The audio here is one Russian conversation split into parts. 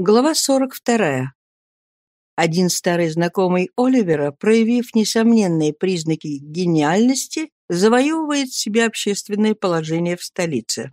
Глава 42. Один старый знакомый Оливера, проявив несомненные признаки гениальности, завоевывает себе общественное положение в столице.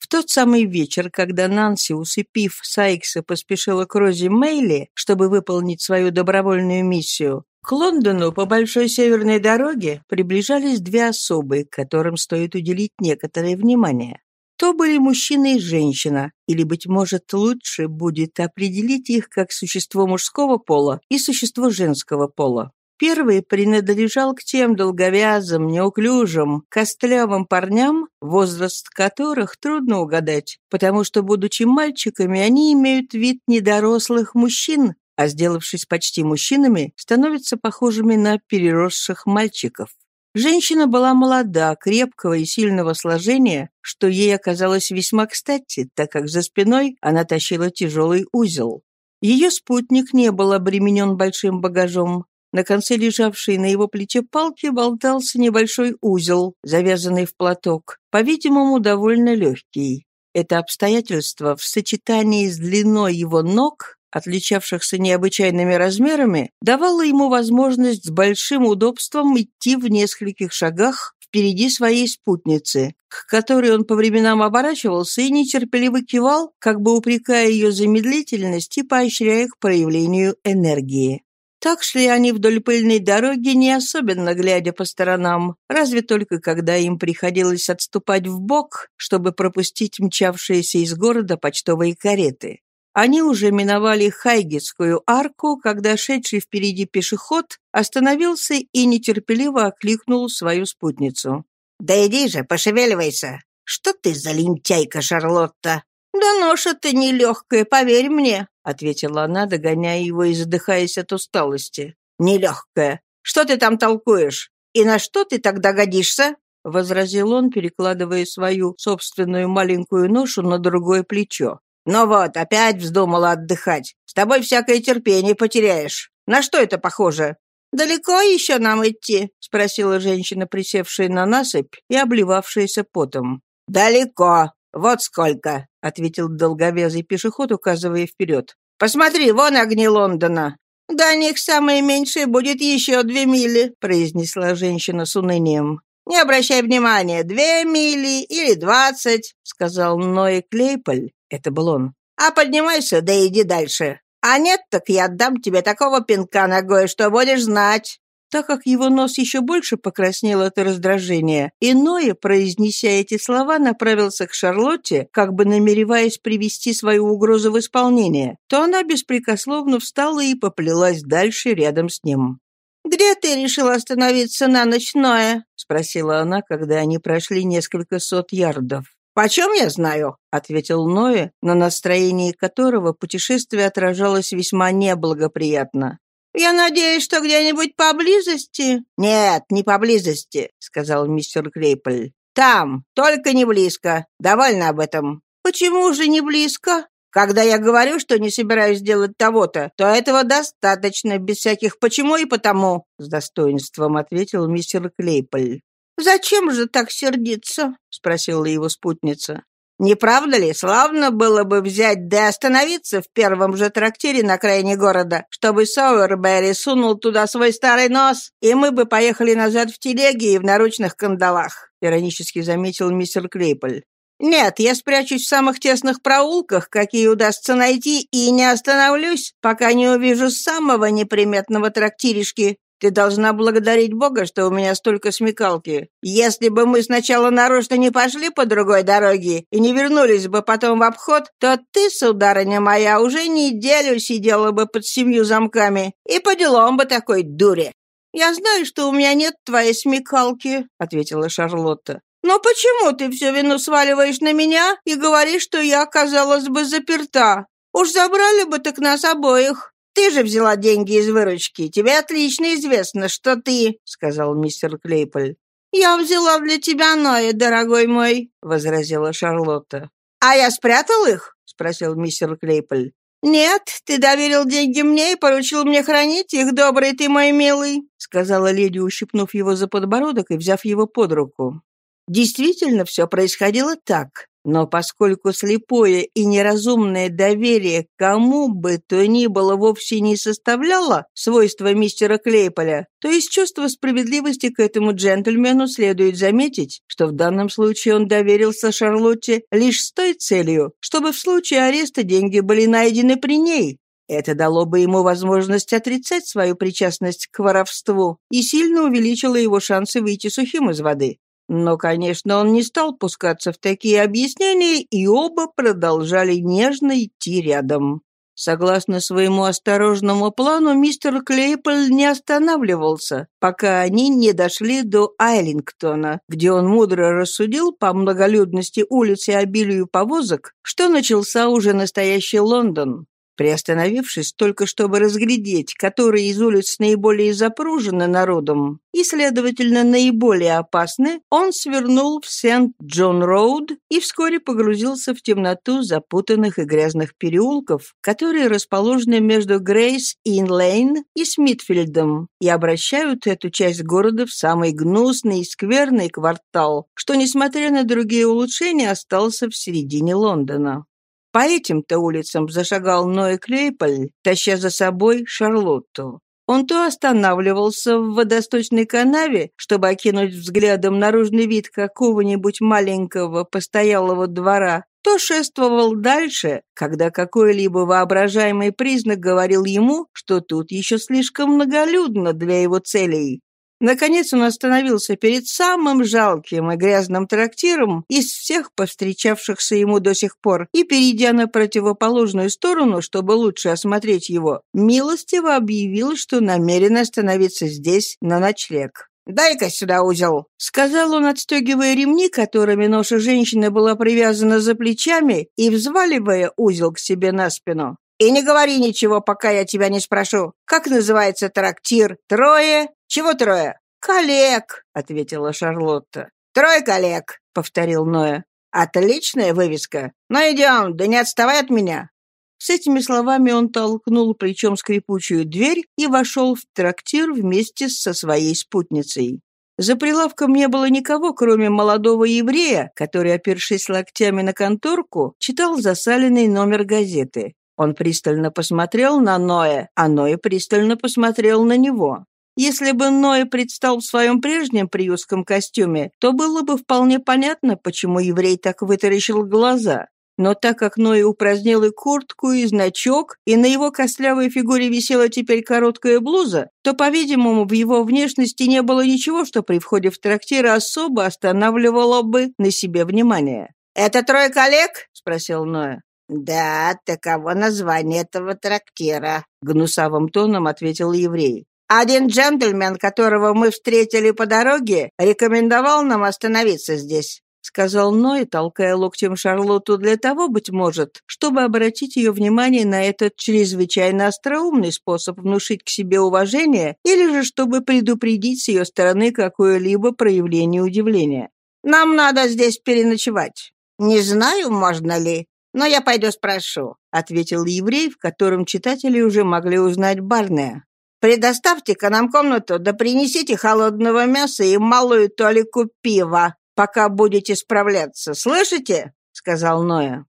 В тот самый вечер, когда Нанси, усыпив Сайкса, поспешила к Рози Мейли, чтобы выполнить свою добровольную миссию, к Лондону по большой северной дороге приближались две особы, которым стоит уделить некоторое внимание. То были мужчина и женщина, или, быть может, лучше будет определить их как существо мужского пола и существо женского пола. Первый принадлежал к тем долговязым, неуклюжим, костлявым парням, возраст которых трудно угадать, потому что, будучи мальчиками, они имеют вид недорослых мужчин, а сделавшись почти мужчинами, становятся похожими на переросших мальчиков. Женщина была молода, крепкого и сильного сложения, что ей оказалось весьма кстати, так как за спиной она тащила тяжелый узел. Ее спутник не был обременен большим багажом. На конце лежавшей на его плече палки болтался небольшой узел, завязанный в платок, по-видимому, довольно легкий. Это обстоятельство в сочетании с длиной его ног отличавшихся необычайными размерами, давало ему возможность с большим удобством идти в нескольких шагах впереди своей спутницы, к которой он по временам оборачивался и нетерпеливо кивал, как бы упрекая ее за медлительность и поощряя к проявлению энергии. Так шли они вдоль пыльной дороги, не особенно глядя по сторонам, разве только когда им приходилось отступать в бок, чтобы пропустить мчавшиеся из города почтовые кареты. Они уже миновали Хайгетскую арку, когда шедший впереди пешеход остановился и нетерпеливо окликнул свою спутницу. «Да иди же, пошевеливайся! Что ты за лентяйка, Шарлотта?» «Да ноша ты нелегкая, поверь мне», — ответила она, догоняя его и задыхаясь от усталости. «Нелегкая. Что ты там толкуешь? И на что ты тогда годишься?» — возразил он, перекладывая свою собственную маленькую ношу на другое плечо. «Ну вот, опять вздумала отдыхать. С тобой всякое терпение потеряешь. На что это похоже?» «Далеко еще нам идти?» — спросила женщина, присевшая на насыпь и обливавшаяся потом. «Далеко. Вот сколько», — ответил долговязый пешеход, указывая вперед. «Посмотри, вон огни Лондона». «До них самое меньшее будет еще две мили», — произнесла женщина с унынием. «Не обращай внимания, две мили или двадцать», — сказал Ной Клейполь, это был он. «А поднимайся, да иди дальше. А нет, так я отдам тебе такого пинка ногой, что будешь знать». Так как его нос еще больше покраснел от раздражения, и Ноя, произнеся эти слова, направился к Шарлотте, как бы намереваясь привести свою угрозу в исполнение, то она беспрекословно встала и поплелась дальше рядом с ним. «Где ты решил остановиться на ночь, Ноя?» — спросила она, когда они прошли несколько сот ярдов. «Почем я знаю?» — ответил Ноэ, на настроении которого путешествие отражалось весьма неблагоприятно. «Я надеюсь, что где-нибудь поблизости?» «Нет, не поблизости», — сказал мистер Клейполь. «Там, только не близко. Довольно об этом». «Почему же не близко?» «Когда я говорю, что не собираюсь делать того-то, то этого достаточно, без всяких «почему» и «потому», — с достоинством ответил мистер Клейполь. «Зачем же так сердиться?» — спросила его спутница. «Не правда ли, славно было бы взять да остановиться в первом же трактире на окраине города, чтобы Сауэрберри сунул туда свой старый нос, и мы бы поехали назад в телеге и в наручных кандалах», — иронически заметил мистер Клейполь. «Нет, я спрячусь в самых тесных проулках, какие удастся найти, и не остановлюсь, пока не увижу самого неприметного трактиришки, ты должна благодарить Бога, что у меня столько смекалки. Если бы мы сначала нарочно не пошли по другой дороге и не вернулись бы потом в обход, то ты, сударыня моя, уже неделю сидела бы под семью замками и по делам бы такой дуре». «Я знаю, что у меня нет твоей смекалки», — ответила Шарлотта. «Но почему ты всю вину сваливаешь на меня и говоришь, что я оказалась бы заперта? Уж забрали бы так нас обоих». «Ты же взяла деньги из выручки. Тебе отлично известно, что ты...» — сказал мистер Клейполь. «Я взяла для тебя Ноя, дорогой мой», — возразила Шарлотта. «А я спрятал их?» — спросил мистер Клейполь. «Нет, ты доверил деньги мне и поручил мне хранить их, добрый ты мой милый», — сказала леди, ущипнув его за подбородок и взяв его под руку. Действительно, все происходило так. Но поскольку слепое и неразумное доверие кому бы то ни было вовсе не составляло свойства мистера Клейполя, то из чувства справедливости к этому джентльмену следует заметить, что в данном случае он доверился Шарлотте лишь с той целью, чтобы в случае ареста деньги были найдены при ней, это дало бы ему возможность отрицать свою причастность к воровству и сильно увеличило его шансы выйти сухим из воды. Но, конечно, он не стал пускаться в такие объяснения, и оба продолжали нежно идти рядом. Согласно своему осторожному плану, мистер Клейполь не останавливался, пока они не дошли до Айлингтона, где он мудро рассудил по многолюдности улиц и обилию повозок, что начался уже настоящий Лондон. Приостановившись только чтобы разглядеть, которые из улиц наиболее запружены народом и, следовательно, наиболее опасны, он свернул в Сент-Джон-Роуд и вскоре погрузился в темноту запутанных и грязных переулков, которые расположены между Грейс-Ин-Лейн и Смитфилдом и обращают эту часть города в самый гнусный и скверный квартал, что, несмотря на другие улучшения, остался в середине Лондона. По этим-то улицам зашагал Ной Клейполь, таща за собой Шарлотту. Он то останавливался в водосточной канаве, чтобы окинуть взглядом наружный вид какого-нибудь маленького постоялого двора, то шествовал дальше, когда какой-либо воображаемый признак говорил ему, что тут еще слишком многолюдно для его целей. Наконец он остановился перед самым жалким и грязным трактиром из всех повстречавшихся ему до сих пор и, перейдя на противоположную сторону, чтобы лучше осмотреть его, милостиво объявил, что намерен остановиться здесь на ночлег. «Дай-ка сюда узел», — сказал он, отстегивая ремни, которыми ноша женщины была привязана за плечами, и взваливая узел к себе на спину. «И не говори ничего, пока я тебя не спрошу. Как называется трактир? Трое? «Чего трое?» «Коллег», — ответила Шарлотта. «Трое коллег», — повторил Ноя. «Отличная вывеска. Ну, идем, да не отставай от меня». С этими словами он толкнул плечом скрипучую дверь и вошел в трактир вместе со своей спутницей. За прилавком не было никого, кроме молодого еврея, который, опершись локтями на конторку, читал засаленный номер газеты. Он пристально посмотрел на Ноя, а Ноя пристально посмотрел на него. Если бы Ной предстал в своем прежнем приютском костюме, то было бы вполне понятно, почему еврей так вытаращил глаза. Но так как Ной упразднил и куртку, и значок, и на его костлявой фигуре висела теперь короткая блуза, то, по-видимому, в его внешности не было ничего, что при входе в трактир особо останавливало бы на себе внимание. «Это трое коллег?» — спросил Ноя. «Да, таково название этого трактира», — гнусавым тоном ответил еврей. Один джентльмен, которого мы встретили по дороге, рекомендовал нам остановиться здесь», — сказал Ной, толкая локтем Шарлотту для того, быть может, чтобы обратить ее внимание на этот чрезвычайно остроумный способ внушить к себе уважение или же чтобы предупредить с ее стороны какое-либо проявление удивления. «Нам надо здесь переночевать. Не знаю, можно ли, но я пойду спрошу», — ответил еврей, в котором читатели уже могли узнать Барнея. Предоставьте-ка нам комнату, да принесите холодного мяса и малую толику пива, пока будете справляться. Слышите?» — сказал Ноя.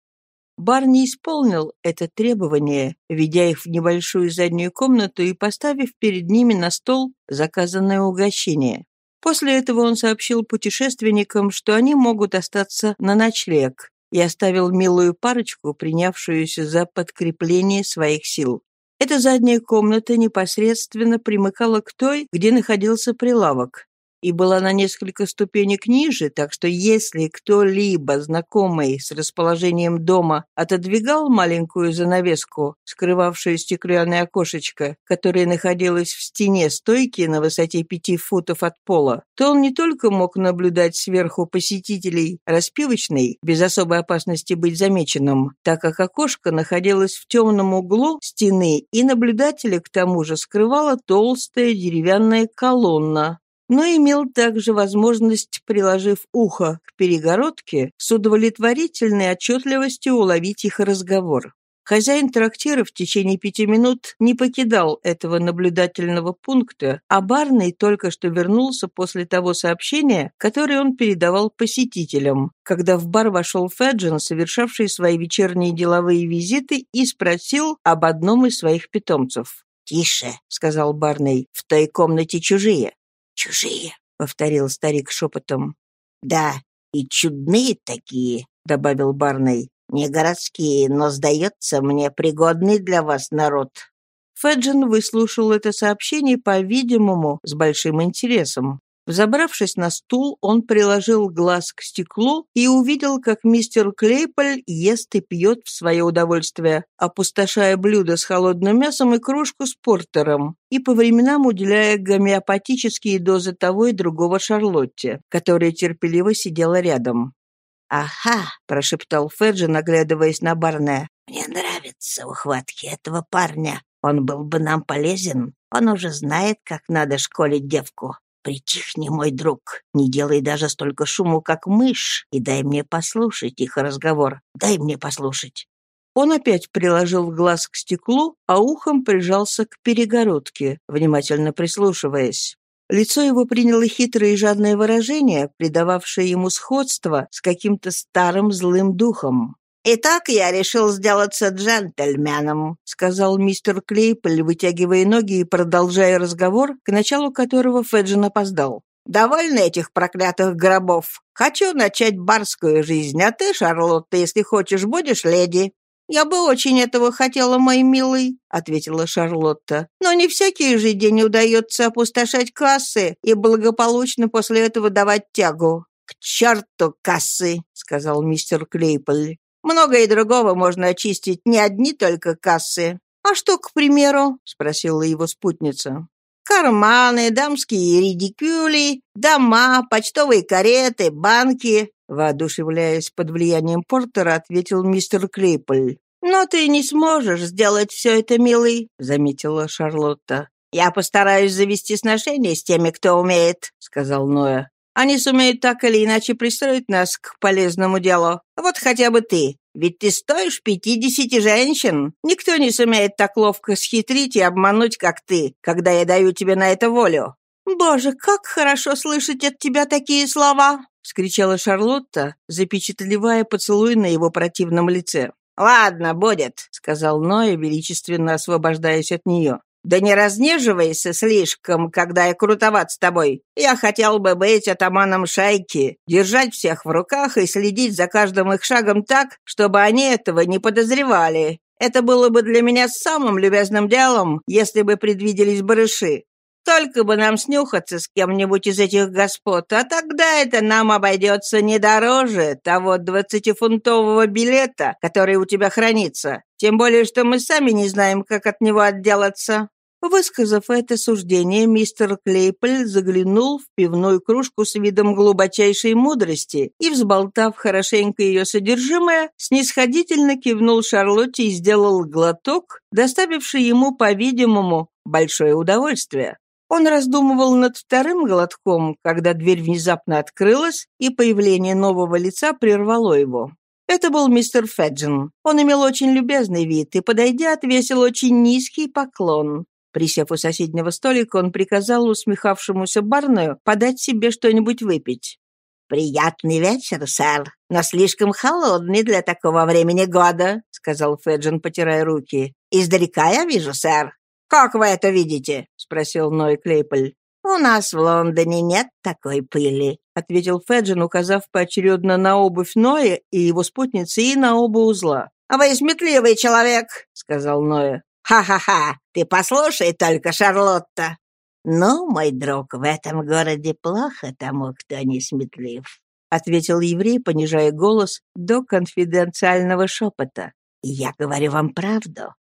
Барни исполнил это требование, ведя их в небольшую заднюю комнату и поставив перед ними на стол заказанное угощение. После этого он сообщил путешественникам, что они могут остаться на ночлег, и оставил милую парочку, принявшуюся за подкрепление своих сил. Эта задняя комната непосредственно примыкала к той, где находился прилавок и была на несколько ступенек ниже, так что если кто-либо, знакомый с расположением дома, отодвигал маленькую занавеску, скрывавшую стеклянное окошечко, которое находилось в стене стойки на высоте пяти футов от пола, то он не только мог наблюдать сверху посетителей распивочной, без особой опасности быть замеченным, так как окошко находилось в темном углу стены, и наблюдателя к тому же скрывала толстая деревянная колонна, но имел также возможность, приложив ухо к перегородке, с удовлетворительной отчетливостью уловить их разговор. Хозяин трактира в течение пяти минут не покидал этого наблюдательного пункта, а барный только что вернулся после того сообщения, которое он передавал посетителям, когда в бар вошел Феджин, совершавший свои вечерние деловые визиты, и спросил об одном из своих питомцев. «Тише», — сказал барный, — «в той комнате чужие». «Чужие», — повторил старик шепотом. «Да, и чудные такие», — добавил барный. Не городские, но, сдается мне, пригодный для вас народ». Феджин выслушал это сообщение, по-видимому, с большим интересом. Взобравшись на стул, он приложил глаз к стеклу и увидел, как мистер Клейполь ест и пьет в свое удовольствие, опустошая блюдо с холодным мясом и кружку с портером, и по временам уделяя гомеопатические дозы того и другого Шарлотте, которая терпеливо сидела рядом. «Ага», — прошептал Феджи, наглядываясь на Барне. «Мне нравятся ухватки этого парня. Он был бы нам полезен. Он уже знает, как надо школить девку. Притихни, мой друг. Не делай даже столько шуму, как мышь, и дай мне послушать их разговор. Дай мне послушать». Он опять приложил глаз к стеклу, а ухом прижался к перегородке, внимательно прислушиваясь. Лицо его приняло хитрое и жадное выражение, придававшее ему сходство с каким-то старым злым духом. «Итак, я решил сделаться джентльменом», — сказал мистер Клейполь, вытягивая ноги и продолжая разговор, к началу которого Феджин опоздал. «Довольно этих проклятых гробов. Хочу начать барскую жизнь, а ты, Шарлотта, если хочешь, будешь леди. «Я бы очень этого хотела, мой милый», — ответила Шарлотта. «Но не всякий же день удается опустошать кассы и благополучно после этого давать тягу». «К черту кассы», — сказал мистер Клейполь. «Много и другого можно очистить, не одни только кассы». «А что, к примеру?» — спросила его спутница. «Карманы, дамские редикюли, дома, почтовые кареты, банки, Воодушевляясь под влиянием Портера, ответил мистер Клейполь. «Но ты не сможешь сделать все это, милый», — заметила Шарлотта. «Я постараюсь завести сношения с теми, кто умеет», — сказал Ноя. «Они сумеют так или иначе пристроить нас к полезному делу. Вот хотя бы ты. Ведь ты стоишь пятидесяти женщин. Никто не сумеет так ловко схитрить и обмануть, как ты, когда я даю тебе на это волю». «Боже, как хорошо слышать от тебя такие слова!» — вскричала Шарлотта, запечатлевая поцелуй на его противном лице. «Ладно, будет», — сказал Ноя, величественно освобождаясь от нее. «Да не разнеживайся слишком, когда я крутоват с тобой. Я хотел бы быть атаманом шайки, держать всех в руках и следить за каждым их шагом так, чтобы они этого не подозревали. Это было бы для меня самым любезным делом, если бы предвиделись барыши. Только бы нам снюхаться с кем-нибудь из этих господ, а тогда это нам обойдется не дороже того двадцатифунтового билета, который у тебя хранится. Тем более, что мы сами не знаем, как от него отделаться». Высказав это суждение, мистер Клейполь заглянул в пивную кружку с видом глубочайшей мудрости и, взболтав хорошенько ее содержимое, снисходительно кивнул Шарлотте и сделал глоток, доставивший ему, по-видимому, большое удовольствие. Он раздумывал над вторым глотком, когда дверь внезапно открылась, и появление нового лица прервало его. Это был мистер Феджин. Он имел очень любезный вид и, подойдя, отвесил очень низкий поклон. Присев у соседнего столика, он приказал усмехавшемуся барную подать себе что-нибудь выпить. «Приятный вечер, сэр, но слишком холодный для такого времени года», сказал Феджин, потирая руки. «Издалека я вижу, сэр. «Как вы это видите?» — спросил Ной Клейполь. «У нас в Лондоне нет такой пыли», — ответил Феджин, указав поочередно на обувь Ноя и его спутницы и на оба узла. «А вы сметливый человек», — сказал Ноя. «Ха-ха-ха! Ты послушай только, Шарлотта!» «Ну, мой друг, в этом городе плохо тому, кто не сметлив», — ответил еврей, понижая голос до конфиденциального шепота. «Я говорю вам правду.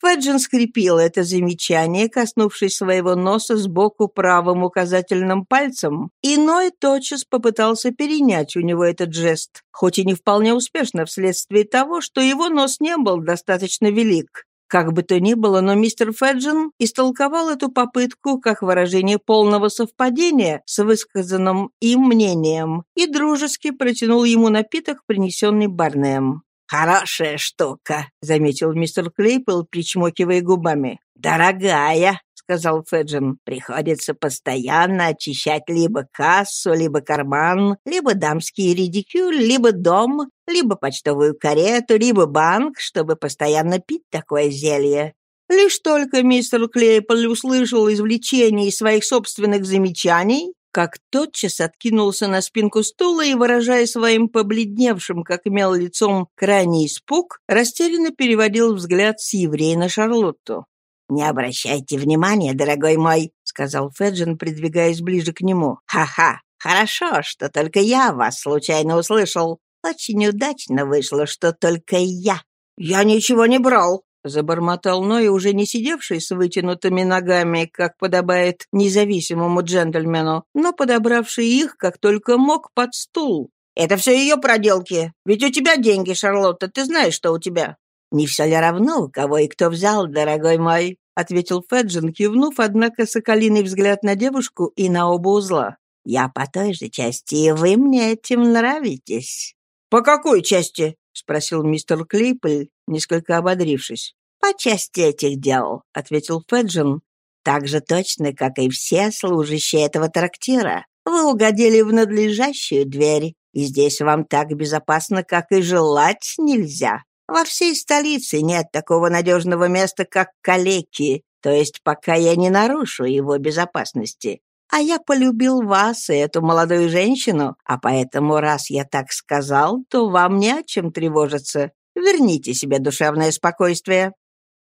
Феджин скрепил это замечание, коснувшись своего носа сбоку правым указательным пальцем, и Ной тотчас попытался перенять у него этот жест, хоть и не вполне успешно вследствие того, что его нос не был достаточно велик. Как бы то ни было, но мистер Феджин истолковал эту попытку как выражение полного совпадения с высказанным им мнением и дружески протянул ему напиток, принесенный Барнеем. «Хорошая штука», — заметил мистер Клейпл, причмокивая губами. «Дорогая», — сказал Феджин, — «приходится постоянно очищать либо кассу, либо карман, либо дамский редикюль, либо дом, либо почтовую карету, либо банк, чтобы постоянно пить такое зелье. Лишь только мистер Клейпл услышал извлечение из своих собственных замечаний, как тотчас откинулся на спинку стула и, выражая своим побледневшим, как имел лицом, крайний испуг, растерянно переводил взгляд с еврея на Шарлотту. «Не обращайте внимания, дорогой мой», — сказал Феджин, придвигаясь ближе к нему. «Ха-ха, хорошо, что только я вас случайно услышал. Очень удачно вышло, что только я». «Я ничего не брал», Забормотал Ной, уже не сидевший с вытянутыми ногами, как подобает независимому джентльмену, но подобравший их, как только мог, под стул. «Это все ее проделки. Ведь у тебя деньги, Шарлотта, ты знаешь, что у тебя». «Не все ли равно, кого и кто взял, дорогой мой?» — ответил Феджин, кивнув, однако, соколиный взгляд на девушку и на оба узла. «Я по той же части, и вы мне этим нравитесь». «По какой части?» — спросил мистер Клейпель, несколько ободрившись. «По части этих дел», — ответил Феджин. «Так же точно, как и все служащие этого трактира. Вы угодили в надлежащую дверь, и здесь вам так безопасно, как и желать нельзя. Во всей столице нет такого надежного места, как калеки, то есть пока я не нарушу его безопасности. А я полюбил вас и эту молодую женщину, а поэтому, раз я так сказал, то вам не о чем тревожиться. Верните себе душевное спокойствие».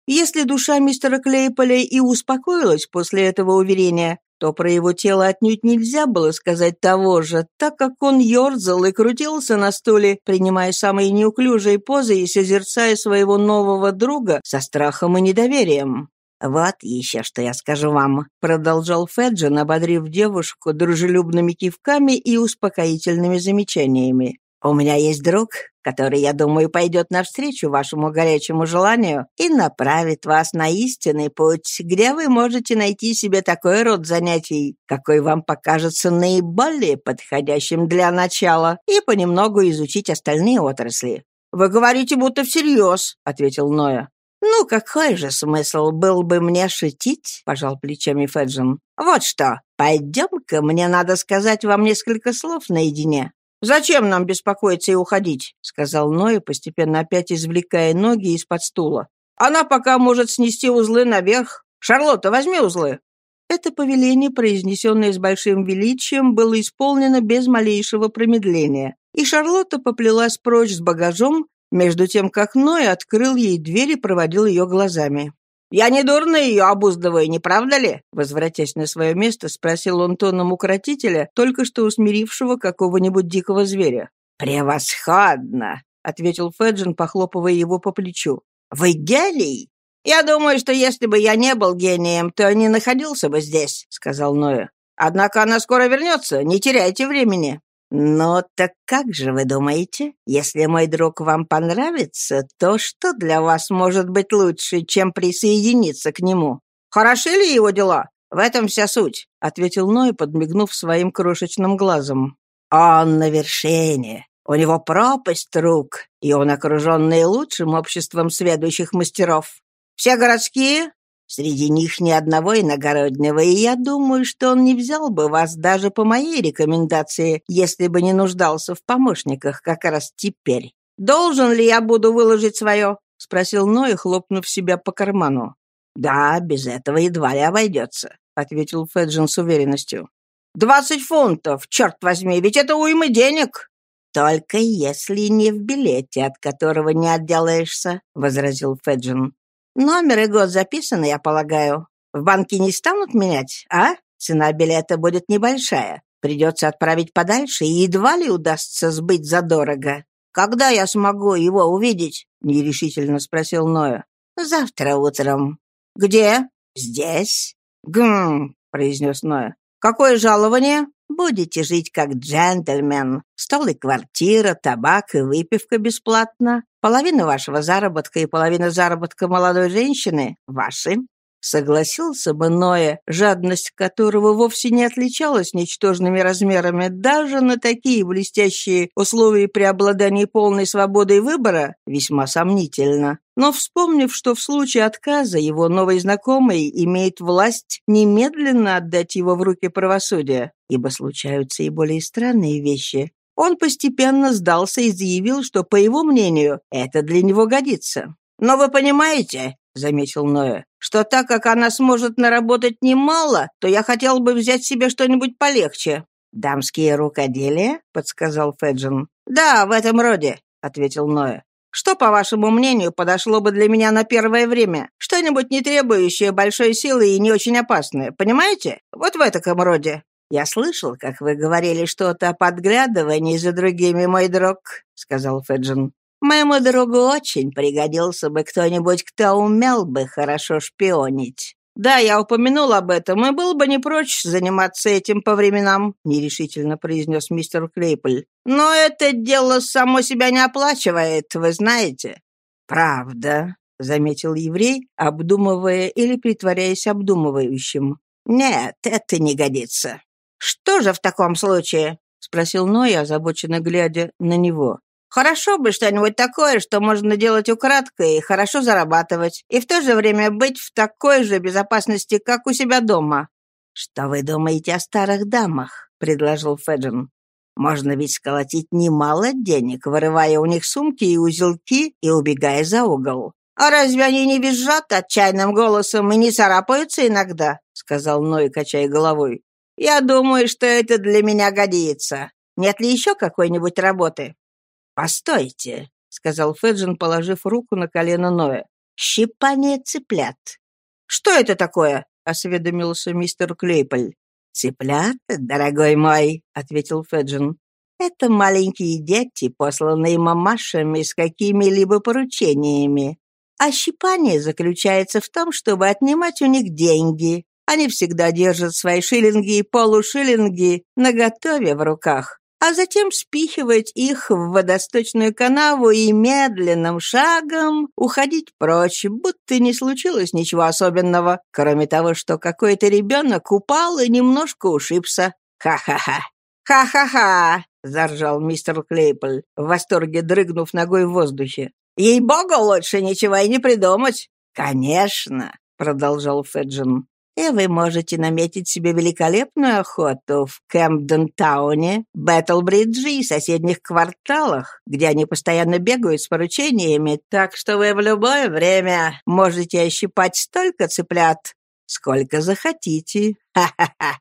Если душа мистера Клейполя и успокоилась после этого уверения, то про его тело отнюдь нельзя было сказать того же, так как он ерзал и крутился на стуле, принимая самые неуклюжие позы и созерцая своего нового друга со страхом и недоверием. «Вот еще что я скажу вам», — продолжал Феджин, ободрив девушку дружелюбными кивками и успокоительными замечаниями. «У меня есть друг, который, я думаю, пойдет навстречу вашему горячему желанию и направит вас на истинный путь, где вы можете найти себе такой род занятий, какой вам покажется наиболее подходящим для начала, и понемногу изучить остальные отрасли». «Вы говорите, будто всерьез», — ответил Ноя. «Ну, какой же смысл был бы мне шутить?» — пожал плечами Феджин. «Вот что, пойдем-ка, мне надо сказать вам несколько слов наедине». «Зачем нам беспокоиться и уходить?» — сказал Ной, постепенно опять извлекая ноги из-под стула. «Она пока может снести узлы наверх. Шарлотта, возьми узлы». Это повеление, произнесенное с большим величием, было исполнено без малейшего промедления, и Шарлотта поплелась прочь с багажом, между тем как Ной открыл ей дверь и проводил ее глазами. «Я не дурно ее обуздываю, не правда ли?» Возвратясь на свое место, спросил он тоном укротителя, только что усмирившего какого-нибудь дикого зверя. «Превосходно!» — ответил Феджин, похлопывая его по плечу. «Вы гений?» «Я думаю, что если бы я не был гением, то не находился бы здесь», — сказал Ноя. «Однако она скоро вернется, не теряйте времени». «Ну, так как же вы думаете? Если мой друг вам понравится, то что для вас может быть лучше, чем присоединиться к нему? Хороши ли его дела? В этом вся суть», — ответил Ной, подмигнув своим крошечным глазом. «Он на вершине. У него пропасть рук, и он окружен наилучшим обществом следующих мастеров. Все городские Среди них ни одного иногороднего, и я думаю, что он не взял бы вас даже по моей рекомендации, если бы не нуждался в помощниках как раз теперь. «Должен ли я буду выложить свое?» — спросил Ной, хлопнув себя по карману. «Да, без этого едва ли обойдется», — ответил Феджин с уверенностью. «Двадцать фунтов, черт возьми, ведь это уйма денег!» «Только если не в билете, от которого не отделаешься», — возразил Феджин. Номер и год записаны, я полагаю. В банке не станут менять, а? Цена билета будет небольшая. Придется отправить подальше, и едва ли удастся сбыть задорого. Когда я смогу его увидеть? Нерешительно спросил Ноя. Завтра утром. Где? Здесь. Гм, произнес Ноя. Какое жалование? Будете жить как джентльмен. Стол и квартира, табак и выпивка бесплатно. Половина вашего заработка и половина заработка молодой женщины — ваши. Согласился бы Ноя, жадность которого вовсе не отличалась ничтожными размерами, даже на такие блестящие условия преобладания полной свободой выбора, весьма сомнительно. Но вспомнив, что в случае отказа его новый знакомый имеет власть немедленно отдать его в руки правосудия, ибо случаются и более странные вещи, он постепенно сдался и заявил, что, по его мнению, это для него годится. «Но вы понимаете, — заметил Ноя, — что так как она сможет наработать немало, то я хотел бы взять себе что-нибудь полегче». «Дамские рукоделия?» — подсказал Феджин. «Да, в этом роде», — ответил Ноя. «Что, по вашему мнению, подошло бы для меня на первое время? Что-нибудь не требующее большой силы и не очень опасное, понимаете? Вот в этом роде». «Я слышал, как вы говорили что-то о подглядывании за другими, мой друг», — сказал Феджин. Моему другу очень пригодился бы кто-нибудь, кто умел бы хорошо шпионить. «Да, я упомянул об этом, и был бы не прочь заниматься этим по временам», — нерешительно произнес мистер Клейполь. «Но это дело само себя не оплачивает, вы знаете». «Правда», — заметил еврей, обдумывая или притворяясь обдумывающим. «Нет, это не годится». «Что же в таком случае?» — спросил Ной, озабоченно глядя на него. Хорошо бы что-нибудь такое, что можно делать украдкой и хорошо зарабатывать, и в то же время быть в такой же безопасности, как у себя дома». «Что вы думаете о старых дамах?» — предложил Феджин. «Можно ведь сколотить немало денег, вырывая у них сумки и узелки и убегая за угол». «А разве они не визжат отчаянным голосом и не царапаются иногда?» — сказал Ной, качая головой. «Я думаю, что это для меня годится. Нет ли еще какой-нибудь работы?» «Постойте», — сказал Феджин, положив руку на колено Ноя. «Щипание цыплят». «Что это такое?» — осведомился мистер Клейполь. «Цыплят, дорогой мой», — ответил Феджин. «Это маленькие дети, посланные мамашами с какими-либо поручениями. А щипание заключается в том, чтобы отнимать у них деньги. Они всегда держат свои шиллинги и полушиллинги наготове в руках а затем спихивать их в водосточную канаву и медленным шагом уходить прочь, будто не случилось ничего особенного, кроме того, что какой-то ребенок упал и немножко ушибся. Ха-ха-ха! «Ха-ха-ха!» — заржал мистер Клейполь, в восторге дрыгнув ногой в воздухе. «Ей-богу, лучше ничего и не придумать!» «Конечно!» — продолжал Феджин и вы можете наметить себе великолепную охоту в Кэмпден-тауне, Бэттлбридже и соседних кварталах, где они постоянно бегают с поручениями, так что вы в любое время можете ощипать столько цыплят, сколько захотите. Ха-ха-ха!»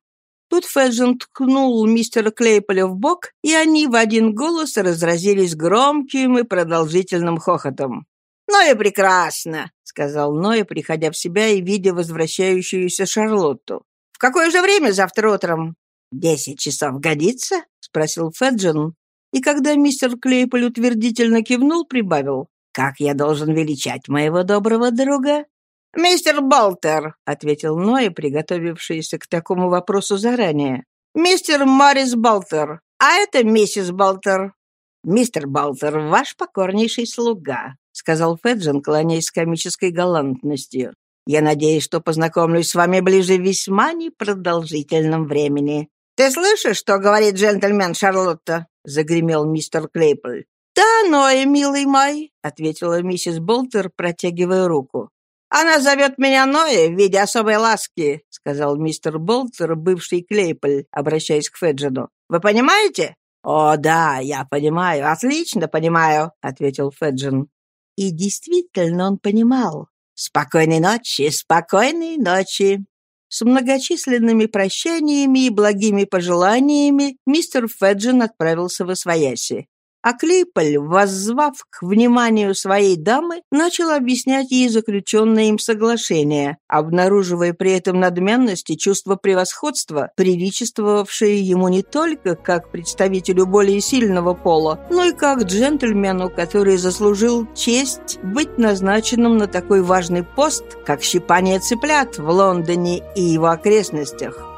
Тут Феджин ткнул мистера Клейполя в бок, и они в один голос разразились громким и продолжительным хохотом. «Ну и прекрасно», — сказал Ноя, приходя в себя и видя возвращающуюся Шарлотту. «В какое же время завтра утром?» «Десять часов годится?» — спросил Феджин. И когда мистер Клейполь утвердительно кивнул, прибавил. «Как я должен величать моего доброго друга?» «Мистер Болтер», — ответил Ноя, приготовившийся к такому вопросу заранее. «Мистер Моррис Болтер, а это миссис Болтер». «Мистер Болтер, ваш покорнейший слуга», — сказал Феджин, кланяясь с комической галантностью. «Я надеюсь, что познакомлюсь с вами ближе весьма непродолжительном времени». «Ты слышишь, что говорит джентльмен Шарлотта?» — загремел мистер Клейполь. «Да, Ной, милый мой», — ответила миссис Болтер, протягивая руку. «Она зовет меня Ноя в виде особой ласки», — сказал мистер Болтер, бывший Клейполь, обращаясь к Феджину. «Вы понимаете?» «О, да, я понимаю, отлично понимаю», — ответил Феджин. И действительно он понимал. «Спокойной ночи, спокойной ночи!» С многочисленными прощаниями и благими пожеланиями мистер Феджин отправился в Освояси. А Клейполь, воззвав к вниманию своей дамы, начал объяснять ей заключенное им соглашение, обнаруживая при этом надменность и чувство превосходства, приличествовавшие ему не только как представителю более сильного пола, но и как джентльмену, который заслужил честь быть назначенным на такой важный пост, как щипание цыплят в Лондоне и его окрестностях.